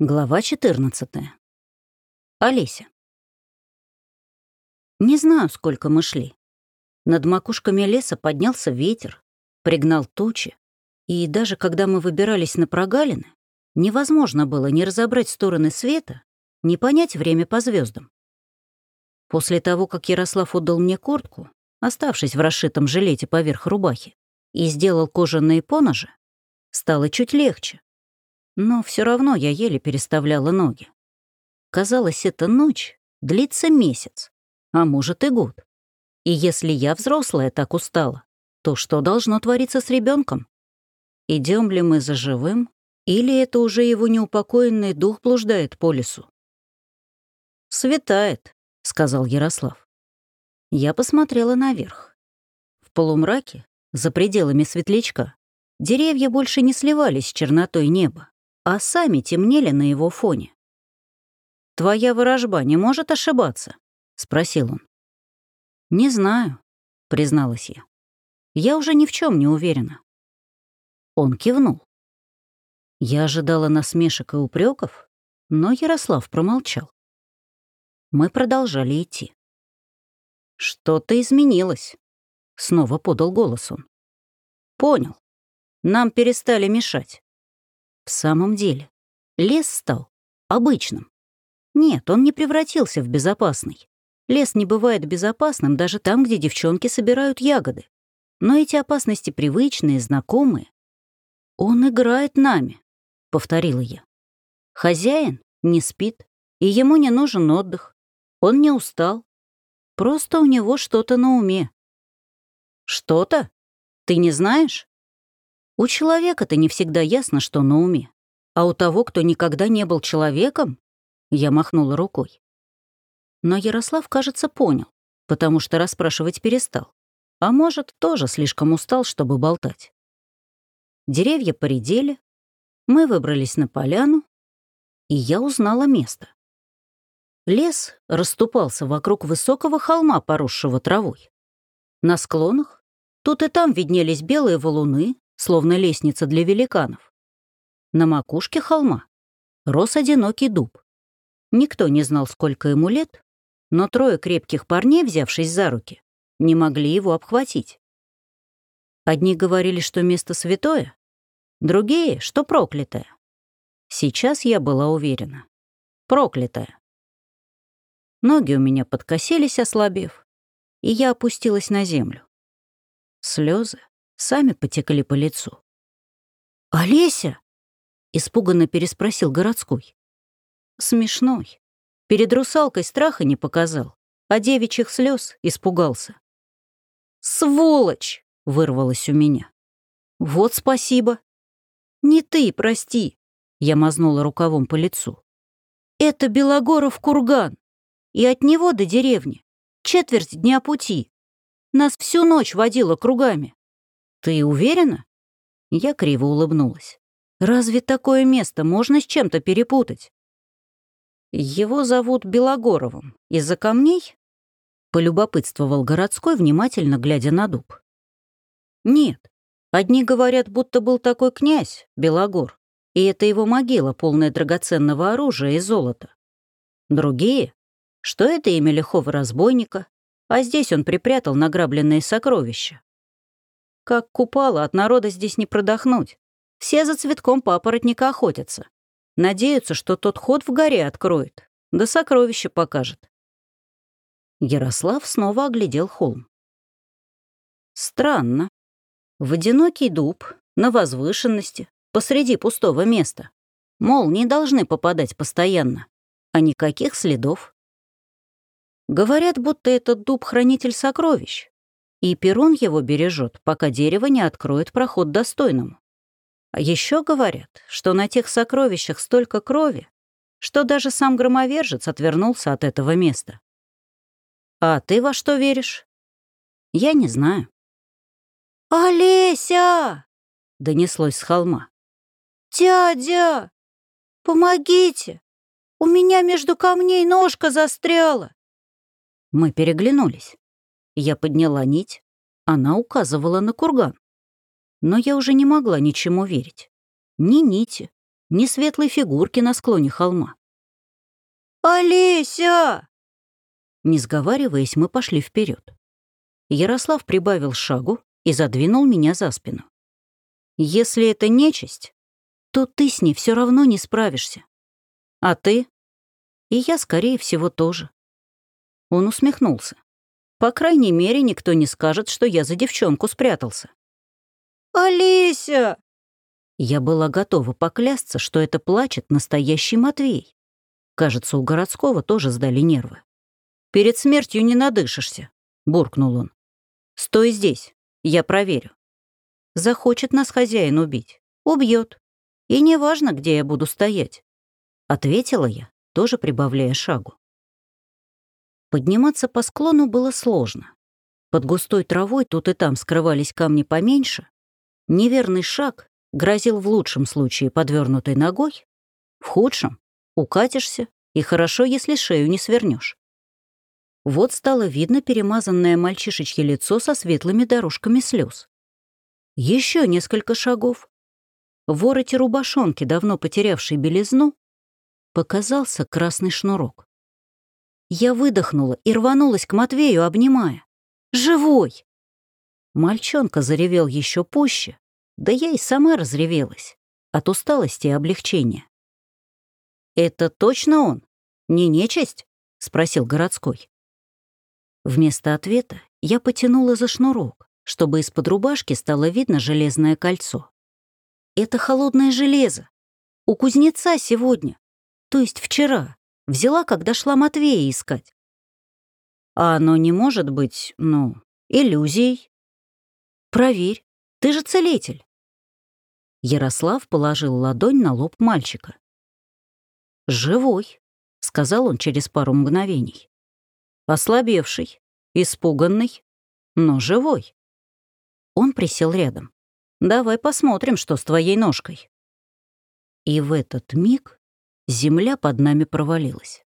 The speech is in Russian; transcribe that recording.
Глава 14. Олеся. Не знаю, сколько мы шли. Над макушками леса поднялся ветер, пригнал тучи, и даже когда мы выбирались на прогалины, невозможно было ни разобрать стороны света, ни понять время по звездам. После того, как Ярослав отдал мне куртку, оставшись в расшитом жилете поверх рубахи, и сделал кожаные поножи, стало чуть легче. Но все равно я еле переставляла ноги. Казалось, эта ночь длится месяц, а может и год. И если я взрослая так устала, то что должно твориться с ребенком? Идем ли мы за живым, или это уже его неупокоенный дух блуждает по лесу? «Светает», — сказал Ярослав. Я посмотрела наверх. В полумраке, за пределами светлячка, деревья больше не сливались с чернотой неба а сами темнели на его фоне. «Твоя ворожба не может ошибаться?» — спросил он. «Не знаю», — призналась я. «Я уже ни в чем не уверена». Он кивнул. Я ожидала насмешек и упреков, но Ярослав промолчал. Мы продолжали идти. «Что-то изменилось», — снова подал голос он. «Понял. Нам перестали мешать. В самом деле, лес стал обычным. Нет, он не превратился в безопасный. Лес не бывает безопасным даже там, где девчонки собирают ягоды. Но эти опасности привычные, знакомые. «Он играет нами», — повторила я. «Хозяин не спит, и ему не нужен отдых. Он не устал. Просто у него что-то на уме». «Что-то? Ты не знаешь?» У человека-то не всегда ясно, что на уме. А у того, кто никогда не был человеком, я махнула рукой. Но Ярослав, кажется, понял, потому что расспрашивать перестал. А может, тоже слишком устал, чтобы болтать. Деревья поредели, мы выбрались на поляну, и я узнала место. Лес расступался вокруг высокого холма, поросшего травой. На склонах тут и там виднелись белые валуны, словно лестница для великанов. На макушке холма рос одинокий дуб. Никто не знал, сколько ему лет, но трое крепких парней, взявшись за руки, не могли его обхватить. Одни говорили, что место святое, другие, что проклятое. Сейчас я была уверена. Проклятое. Ноги у меня подкосились, ослабев, и я опустилась на землю. Слезы сами потекли по лицу. «Олеся!» — испуганно переспросил городской. Смешной. Перед русалкой страха не показал, а девичьих слез испугался. «Сволочь!» — вырвалось у меня. «Вот спасибо!» «Не ты, прости!» — я мазнула рукавом по лицу. «Это Белогоров курган, и от него до деревни четверть дня пути. Нас всю ночь водила кругами. «Ты уверена?» Я криво улыбнулась. «Разве такое место можно с чем-то перепутать?» «Его зовут Белогоровым. Из-за камней?» Полюбопытствовал городской, внимательно глядя на дуб. «Нет. Одни говорят, будто был такой князь, Белогор, и это его могила, полная драгоценного оружия и золота. Другие, что это имя лихого разбойника, а здесь он припрятал награбленные сокровища. Как купала, от народа здесь не продохнуть. Все за цветком папоротника охотятся. Надеются, что тот ход в горе откроет, да сокровище покажет. Ярослав снова оглядел холм. Странно. В одинокий дуб, на возвышенности, посреди пустого места. Мол, не должны попадать постоянно. А никаких следов. Говорят, будто этот дуб — хранитель сокровищ, и Перун его бережет, пока дерево не откроет проход достойному. А еще говорят, что на тех сокровищах столько крови, что даже сам громовержец отвернулся от этого места. А ты во что веришь? Я не знаю. «Олеся!» — донеслось с холма. «Дядя! Помогите! У меня между камней ножка застряла!» Мы переглянулись. Я подняла нить, она указывала на курган. Но я уже не могла ничему верить. Ни нити, ни светлой фигурки на склоне холма. «Олеся!» Не сговариваясь, мы пошли вперед. Ярослав прибавил шагу и задвинул меня за спину. «Если это нечисть, то ты с ней все равно не справишься. А ты? И я, скорее всего, тоже». Он усмехнулся. «По крайней мере, никто не скажет, что я за девчонку спрятался». «Олеся!» Я была готова поклясться, что это плачет настоящий Матвей. Кажется, у городского тоже сдали нервы. «Перед смертью не надышишься», — буркнул он. «Стой здесь, я проверю. Захочет нас хозяин убить, убьет. И неважно, где я буду стоять», — ответила я, тоже прибавляя шагу. Подниматься по склону было сложно. Под густой травой тут и там скрывались камни поменьше. Неверный шаг грозил в лучшем случае подвернутой ногой, в худшем — укатишься, и хорошо, если шею не свернешь. Вот стало видно перемазанное мальчишечье лицо со светлыми дорожками слез. Еще несколько шагов. В вороте рубашонки, давно потерявшей белизну, показался красный шнурок. Я выдохнула и рванулась к Матвею, обнимая. «Живой!» Мальчонка заревел еще пуще, да я и сама разревелась от усталости и облегчения. «Это точно он? Не нечисть?» — спросил городской. Вместо ответа я потянула за шнурок, чтобы из-под рубашки стало видно железное кольцо. «Это холодное железо. У кузнеца сегодня, то есть вчера, взяла, когда шла Матвея искать. А оно не может быть, ну, иллюзией. Проверь, ты же целитель. Ярослав положил ладонь на лоб мальчика. «Живой», — сказал он через пару мгновений. «Ослабевший, испуганный, но живой». Он присел рядом. «Давай посмотрим, что с твоей ножкой». И в этот миг земля под нами провалилась.